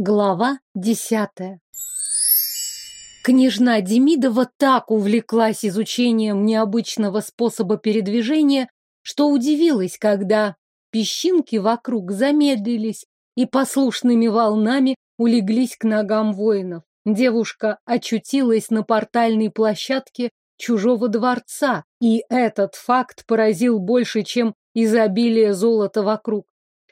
Глава десятая Княжна Демидова так увлеклась изучением необычного способа передвижения, что удивилась, когда песчинки вокруг замедлились и послушными волнами улеглись к ногам воинов. Девушка очутилась на портальной площадке чужого дворца, и этот факт поразил больше, чем изобилие золота вокруг.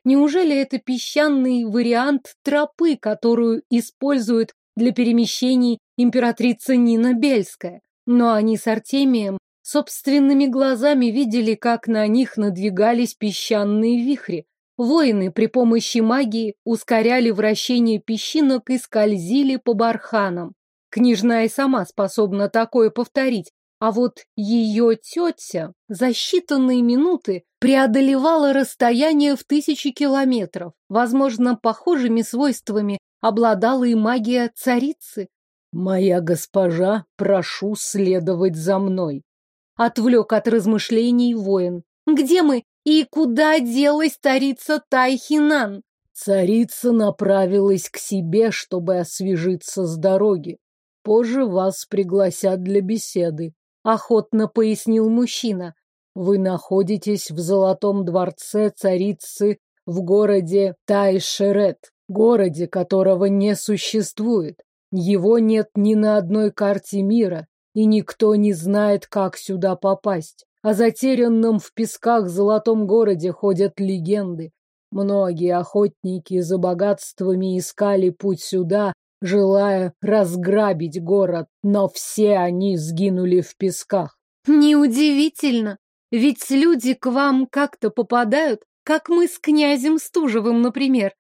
Неужели это песчаный вариант тропы, которую использует для перемещений императрица Нина Бельская? Но они с Артемием собственными глазами видели, как на них надвигались песчаные вихри. Воины при помощи магии ускоряли вращение песчинок и скользили по барханам. Княжна и сама способна такое повторить, а вот ее тетя за считанные минуты преодолевала расстояние в тысячи километров. Возможно, похожими свойствами обладала и магия царицы. «Моя госпожа, прошу следовать за мной», — отвлек от размышлений воин. «Где мы и куда делась царица Тайхинан?» Царица направилась к себе, чтобы освежиться с дороги. Позже вас пригласят для беседы охотно пояснил мужчина. Вы находитесь в Золотом дворце царицы в городе Тайшерет, городе, которого не существует. Его нет ни на одной карте мира, и никто не знает, как сюда попасть. О затерянном в песках золотом городе ходят легенды. Многие охотники за богатствами искали путь сюда желая разграбить город, но все они сгинули в песках. Неудивительно, ведь люди к вам как-то попадают, как мы с князем Стужевым, например.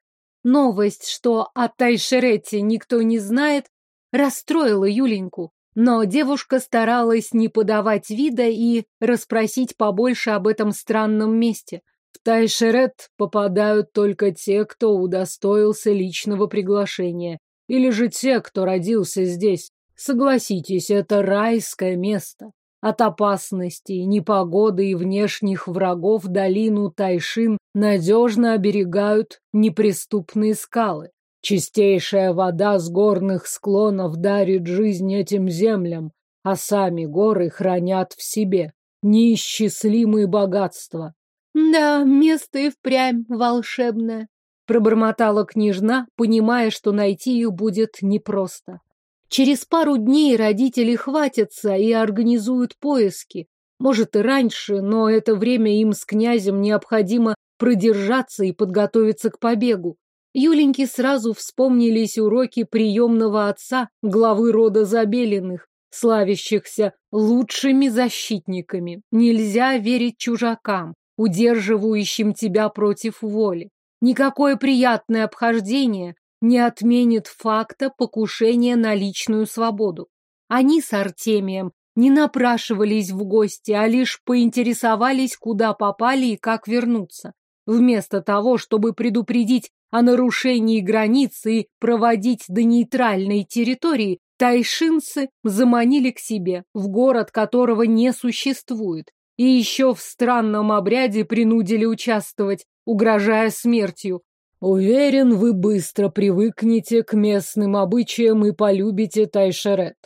Новость, что о Тайшерете никто не знает, расстроила Юленьку, но девушка старалась не подавать вида и расспросить побольше об этом странном месте. В Тайшерет попадают только те, кто удостоился личного приглашения. Или же те, кто родился здесь. Согласитесь, это райское место. От опасностей, непогоды и внешних врагов долину Тайшин надежно оберегают неприступные скалы. Чистейшая вода с горных склонов дарит жизнь этим землям, а сами горы хранят в себе неисчислимые богатства. Да, место и впрямь волшебное. Пробормотала княжна, понимая, что найти их будет непросто. Через пару дней родители хватятся и организуют поиски. Может и раньше, но это время им с князем необходимо продержаться и подготовиться к побегу. Юленьке сразу вспомнились уроки приемного отца, главы рода Забелиных, славящихся лучшими защитниками. Нельзя верить чужакам, удерживающим тебя против воли. Никакое приятное обхождение не отменит факта покушения на личную свободу. Они с Артемием не напрашивались в гости, а лишь поинтересовались, куда попали и как вернуться. Вместо того, чтобы предупредить о нарушении границ и проводить до нейтральной территории, тайшинцы заманили к себе, в город которого не существует, и еще в странном обряде принудили участвовать, угрожая смертью. Уверен, вы быстро привыкнете к местным обычаям и полюбите Тайшерет.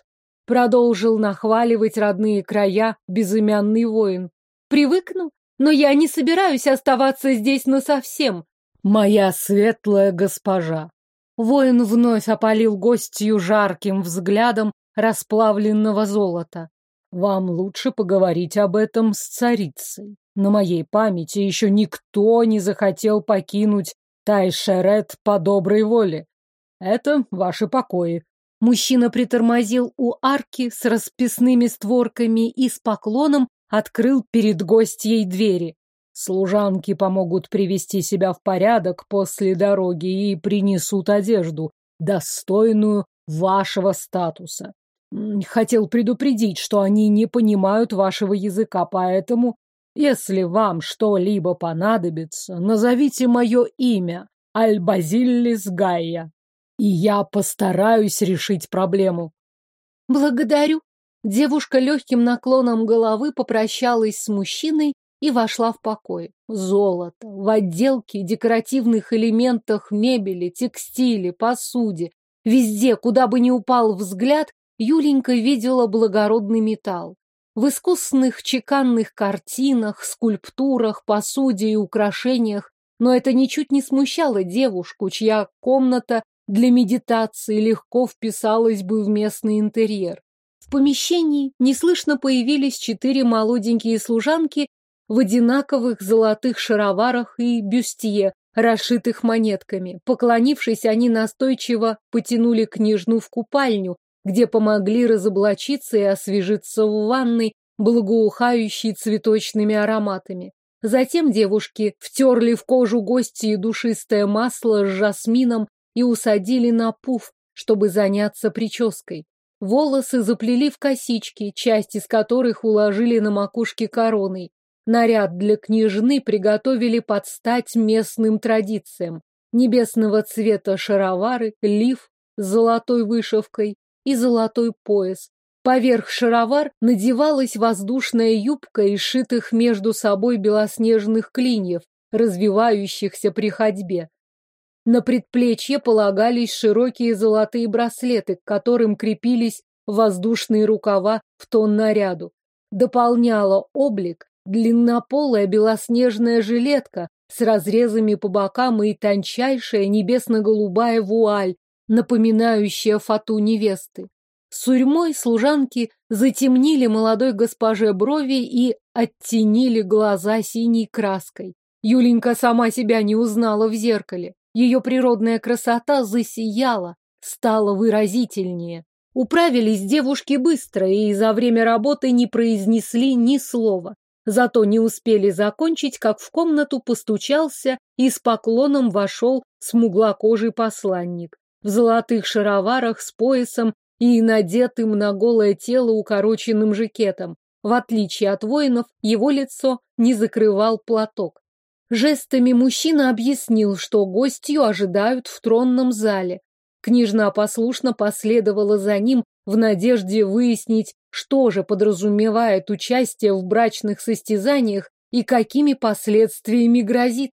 Продолжил нахваливать родные края безымянный воин. Привыкну, но я не собираюсь оставаться здесь насовсем. Моя светлая госпожа. Воин вновь опалил гостью жарким взглядом расплавленного золота. Вам лучше поговорить об этом с царицей. На моей памяти еще никто не захотел покинуть Тайшерет по доброй воле. Это ваши покои. Мужчина притормозил у арки с расписными створками и с поклоном открыл перед гостьей двери. Служанки помогут привести себя в порядок после дороги и принесут одежду, достойную вашего статуса. Хотел предупредить, что они не понимают вашего языка, поэтому, если вам что-либо понадобится, назовите мое имя Альбазиллис Гайя, и я постараюсь решить проблему. Благодарю. Девушка легким наклоном головы попрощалась с мужчиной и вошла в покой. Золото в отделке, декоративных элементах мебели, текстиле, посуде. Везде, куда бы ни упал взгляд, Юленька видела благородный металл. В искусных чеканных картинах, скульптурах, посуде и украшениях, но это ничуть не смущало девушку, чья комната для медитации легко вписалась бы в местный интерьер. В помещении неслышно появились четыре молоденькие служанки в одинаковых золотых шароварах и бюстье, расшитых монетками. Поклонившись, они настойчиво потянули княжну в купальню, где помогли разоблачиться и освежиться в ванной, благоухающей цветочными ароматами. Затем девушки втерли в кожу гостьи душистое масло с жасмином и усадили на пуф, чтобы заняться прической. Волосы заплели в косички, часть из которых уложили на макушке короной. Наряд для княжны приготовили под стать местным традициям. Небесного цвета шаровары, лиф с золотой вышивкой и золотой пояс. Поверх шаровар надевалась воздушная юбка из шитых между собой белоснежных клиньев, развивающихся при ходьбе. На предплечье полагались широкие золотые браслеты, к которым крепились воздушные рукава в тон наряду. Дополняла облик длиннополая белоснежная жилетка с разрезами по бокам и тончайшая небесно-голубая вуаль, напоминающая фату невесты. Сурьмой служанки затемнили молодой госпоже брови и оттенили глаза синей краской. Юленька сама себя не узнала в зеркале. Ее природная красота засияла, стала выразительнее. Управились девушки быстро и за время работы не произнесли ни слова. Зато не успели закончить, как в комнату постучался и с поклоном вошел смуглокожий посланник. В золотых шароварах с поясом и надетым на голое тело укороченным жакетом. В отличие от воинов, его лицо не закрывал платок. Жестами мужчина объяснил, что гостью ожидают в тронном зале. Княжна послушно последовала за ним в надежде выяснить, что же подразумевает участие в брачных состязаниях и какими последствиями грозит.